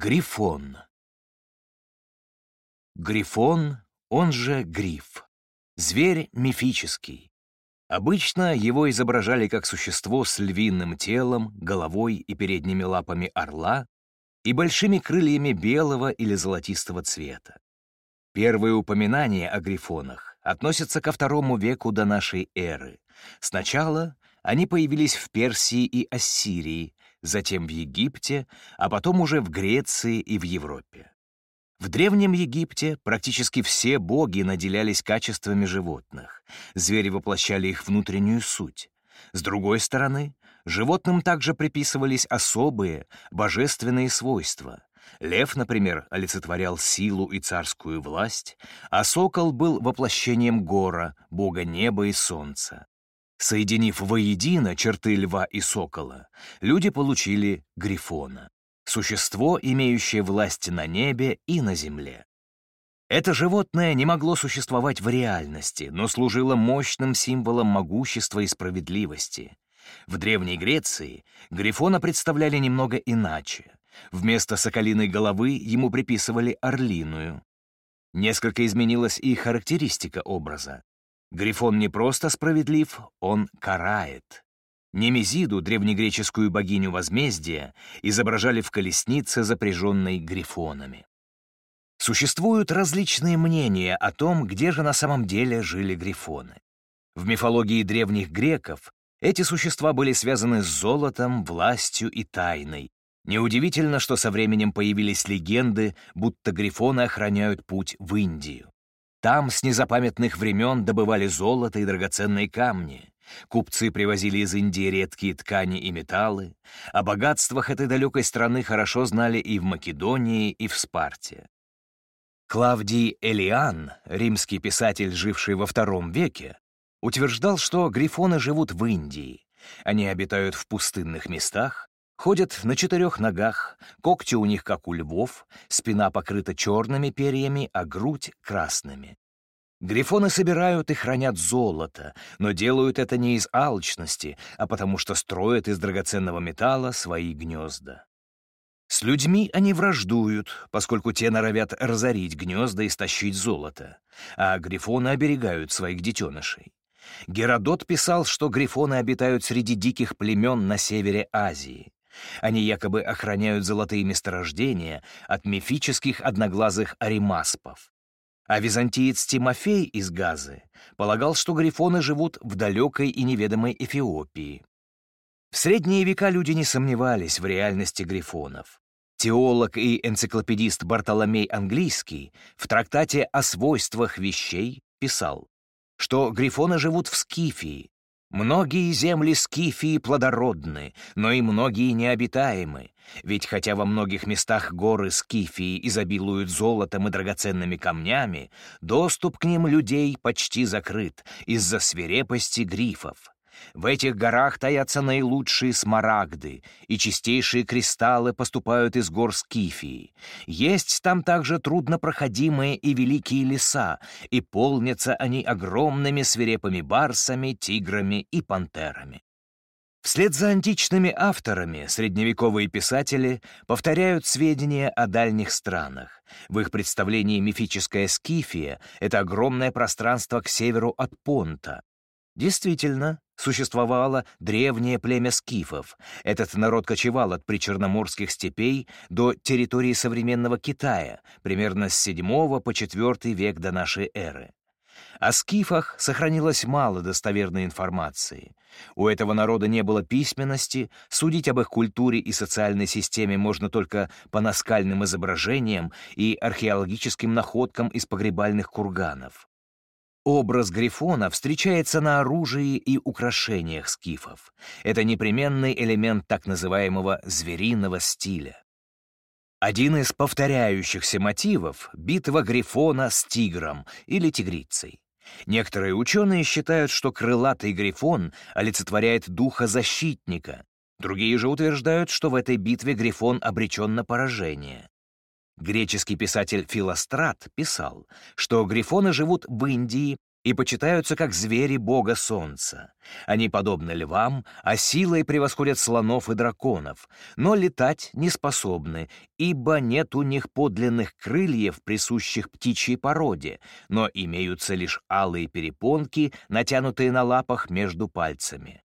Грифон. Грифон, он же гриф. Зверь мифический. Обычно его изображали как существо с львиным телом, головой и передними лапами орла и большими крыльями белого или золотистого цвета. Первые упоминания о грифонах относятся ко второму веку до нашей эры. Сначала они появились в Персии и Ассирии, затем в Египте, а потом уже в Греции и в Европе. В Древнем Египте практически все боги наделялись качествами животных. Звери воплощали их внутреннюю суть. С другой стороны, животным также приписывались особые, божественные свойства. Лев, например, олицетворял силу и царскую власть, а сокол был воплощением гора, бога неба и солнца. Соединив воедино черты льва и сокола, люди получили грифона — существо, имеющее власть на небе и на земле. Это животное не могло существовать в реальности, но служило мощным символом могущества и справедливости. В Древней Греции Грифона представляли немного иначе. Вместо соколиной головы ему приписывали орлиную. Несколько изменилась и характеристика образа. Грифон не просто справедлив, он карает. Немезиду, древнегреческую богиню возмездия, изображали в колеснице, запряженной грифонами. Существуют различные мнения о том, где же на самом деле жили грифоны. В мифологии древних греков эти существа были связаны с золотом, властью и тайной. Неудивительно, что со временем появились легенды, будто грифоны охраняют путь в Индию. Там с незапамятных времен добывали золото и драгоценные камни. Купцы привозили из Индии редкие ткани и металлы. О богатствах этой далекой страны хорошо знали и в Македонии, и в Спарте. Клавдий Элиан, римский писатель, живший во II веке, утверждал, что грифоны живут в Индии. Они обитают в пустынных местах, Ходят на четырех ногах, когти у них как у львов, спина покрыта черными перьями, а грудь — красными. Грифоны собирают и хранят золото, но делают это не из алчности, а потому что строят из драгоценного металла свои гнезда. С людьми они враждуют, поскольку те норовят разорить гнезда и стащить золото, а грифоны оберегают своих детенышей. Геродот писал, что грифоны обитают среди диких племен на севере Азии. Они якобы охраняют золотые месторождения от мифических одноглазых аримаспов. А византиец Тимофей из Газы полагал, что грифоны живут в далекой и неведомой Эфиопии. В средние века люди не сомневались в реальности грифонов. Теолог и энциклопедист Бартоломей Английский в трактате о свойствах вещей писал, что грифоны живут в Скифии, Многие земли Скифии плодородны, но и многие необитаемы, ведь хотя во многих местах горы Скифии изобилуют золотом и драгоценными камнями, доступ к ним людей почти закрыт из-за свирепости грифов. В этих горах таятся наилучшие смарагды, и чистейшие кристаллы поступают из гор Скифии. Есть там также труднопроходимые и великие леса, и полнятся они огромными свирепыми барсами, тиграми и пантерами. Вслед за античными авторами средневековые писатели повторяют сведения о дальних странах. В их представлении мифическая Скифия — это огромное пространство к северу от Понта. Действительно, существовало древнее племя скифов. Этот народ кочевал от причерноморских степей до территории современного Китая, примерно с VII по IV век до нашей эры. О скифах сохранилось мало достоверной информации. У этого народа не было письменности, судить об их культуре и социальной системе можно только по наскальным изображениям и археологическим находкам из погребальных курганов. Образ Грифона встречается на оружии и украшениях скифов. Это непременный элемент так называемого «звериного стиля». Один из повторяющихся мотивов — битва Грифона с тигром или тигрицей. Некоторые ученые считают, что крылатый Грифон олицетворяет духа защитника. Другие же утверждают, что в этой битве Грифон обречен на поражение. Греческий писатель Филострат писал, что грифоны живут в Индии и почитаются как звери бога солнца. Они подобны львам, а силой превосходят слонов и драконов, но летать не способны, ибо нет у них подлинных крыльев, присущих птичьей породе, но имеются лишь алые перепонки, натянутые на лапах между пальцами.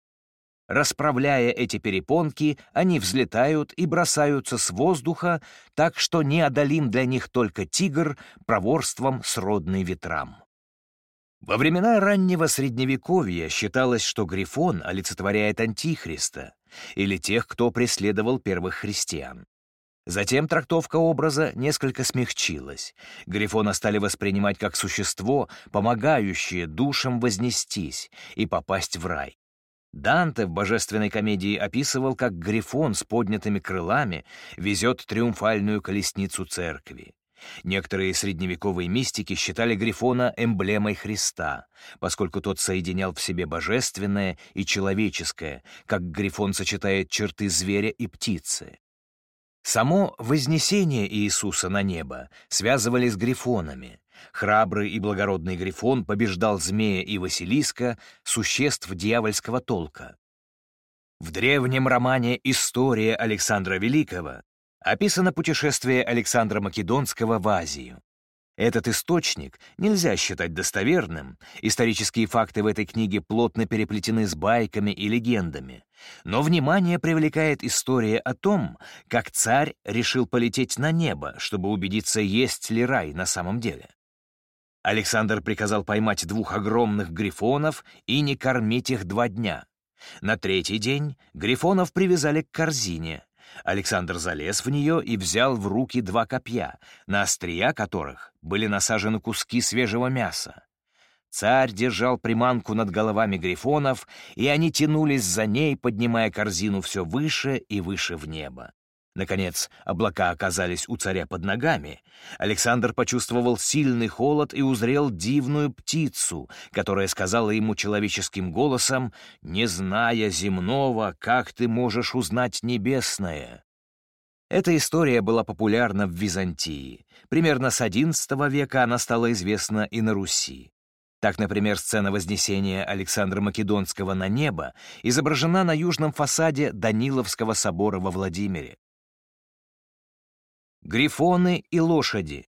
Расправляя эти перепонки, они взлетают и бросаются с воздуха, так что неодолим для них только тигр проворством сродный ветрам. Во времена раннего Средневековья считалось, что Грифон олицетворяет Антихриста или тех, кто преследовал первых христиан. Затем трактовка образа несколько смягчилась. Грифона стали воспринимать как существо, помогающее душам вознестись и попасть в рай. Данте в божественной комедии описывал, как Грифон с поднятыми крылами везет триумфальную колесницу церкви. Некоторые средневековые мистики считали Грифона эмблемой Христа, поскольку тот соединял в себе божественное и человеческое, как Грифон сочетает черты зверя и птицы. Само вознесение Иисуса на небо связывали с грифонами. Храбрый и благородный грифон побеждал змея и Василиска, существ дьявольского толка. В древнем романе «История Александра Великого» описано путешествие Александра Македонского в Азию. Этот источник нельзя считать достоверным, исторические факты в этой книге плотно переплетены с байками и легендами. Но внимание привлекает история о том, как царь решил полететь на небо, чтобы убедиться, есть ли рай на самом деле. Александр приказал поймать двух огромных грифонов и не кормить их два дня. На третий день грифонов привязали к корзине — Александр залез в нее и взял в руки два копья, на острия которых были насажены куски свежего мяса. Царь держал приманку над головами грифонов, и они тянулись за ней, поднимая корзину все выше и выше в небо. Наконец, облака оказались у царя под ногами. Александр почувствовал сильный холод и узрел дивную птицу, которая сказала ему человеческим голосом, «Не зная земного, как ты можешь узнать небесное?» Эта история была популярна в Византии. Примерно с XI века она стала известна и на Руси. Так, например, сцена Вознесения Александра Македонского на небо изображена на южном фасаде Даниловского собора во Владимире. Грифоны и лошади.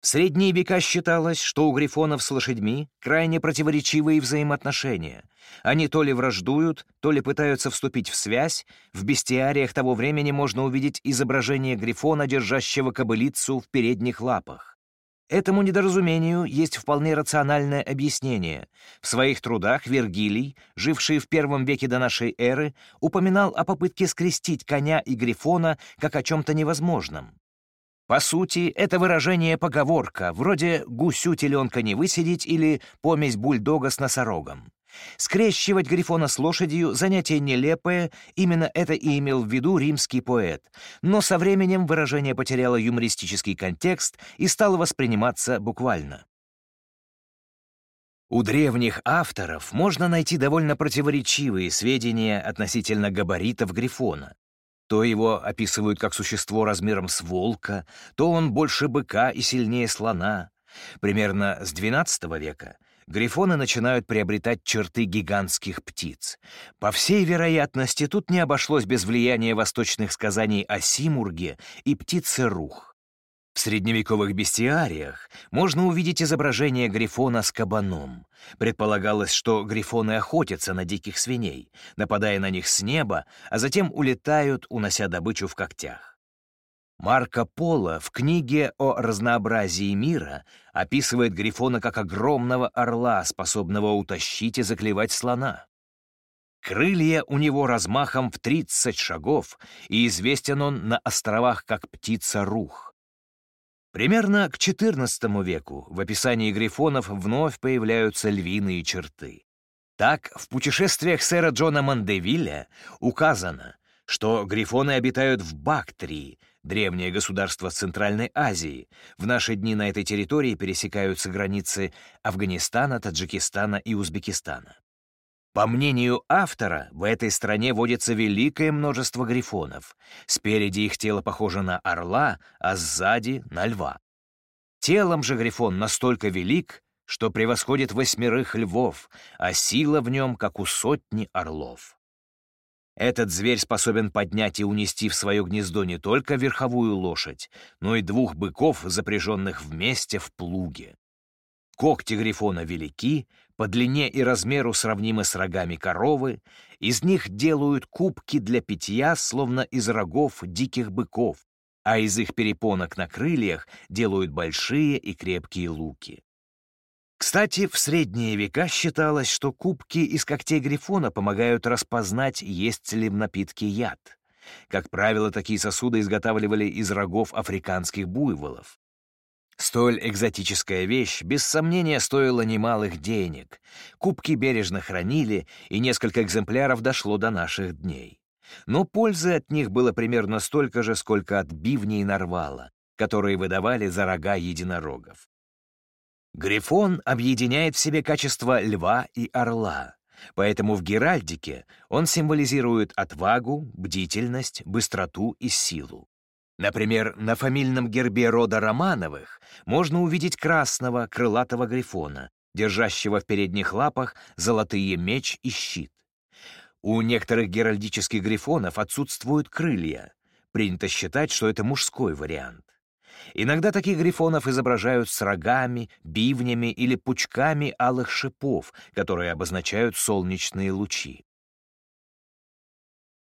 В средние века считалось, что у грифонов с лошадьми крайне противоречивые взаимоотношения. Они то ли враждуют, то ли пытаются вступить в связь. В бестиариях того времени можно увидеть изображение грифона, держащего кобылицу в передних лапах. Этому недоразумению есть вполне рациональное объяснение. В своих трудах Вергилий, живший в первом веке до нашей эры, упоминал о попытке скрестить коня и грифона как о чем-то невозможном. По сути, это выражение поговорка, вроде «гусю теленка не высидеть» или «помесь бульдога с носорогом». Скрещивать Грифона с лошадью — занятие нелепое, именно это и имел в виду римский поэт. Но со временем выражение потеряло юмористический контекст и стало восприниматься буквально. У древних авторов можно найти довольно противоречивые сведения относительно габаритов Грифона. То его описывают как существо размером с волка, то он больше быка и сильнее слона. Примерно с XII века грифоны начинают приобретать черты гигантских птиц. По всей вероятности, тут не обошлось без влияния восточных сказаний о Симурге и птице Рух. В средневековых бестиариях можно увидеть изображение грифона с кабаном. Предполагалось, что грифоны охотятся на диких свиней, нападая на них с неба, а затем улетают, унося добычу в когтях. Марко Поло в книге о разнообразии мира описывает Грифона как огромного орла, способного утащить и заклевать слона. Крылья у него размахом в 30 шагов, и известен он на островах как птица-рух. Примерно к XIV веку в описании грифонов вновь появляются львиные черты. Так, в путешествиях сэра Джона Мандевилля указано, что грифоны обитают в Бактрии — древнее государство Центральной Азии. В наши дни на этой территории пересекаются границы Афганистана, Таджикистана и Узбекистана. По мнению автора, в этой стране водится великое множество грифонов. Спереди их тело похоже на орла, а сзади — на льва. Телом же грифон настолько велик, что превосходит восьмерых львов, а сила в нем, как у сотни орлов. Этот зверь способен поднять и унести в свое гнездо не только верховую лошадь, но и двух быков, запряженных вместе в плуге. Когти грифона велики, по длине и размеру сравнимы с рогами коровы, из них делают кубки для питья, словно из рогов диких быков, а из их перепонок на крыльях делают большие и крепкие луки. Кстати, в средние века считалось, что кубки из когтей грифона помогают распознать, есть ли в напитке яд. Как правило, такие сосуды изготавливали из рогов африканских буйволов. Столь экзотическая вещь, без сомнения, стоила немалых денег. Кубки бережно хранили, и несколько экземпляров дошло до наших дней. Но пользы от них было примерно столько же, сколько от бивней нарвала, которые выдавали за рога единорогов. Грифон объединяет в себе качества льва и орла, поэтому в геральдике он символизирует отвагу, бдительность, быстроту и силу. Например, на фамильном гербе рода Романовых можно увидеть красного крылатого грифона, держащего в передних лапах золотые меч и щит. У некоторых геральдических грифонов отсутствуют крылья. Принято считать, что это мужской вариант. Иногда таких грифонов изображают с рогами, бивнями или пучками алых шипов, которые обозначают солнечные лучи.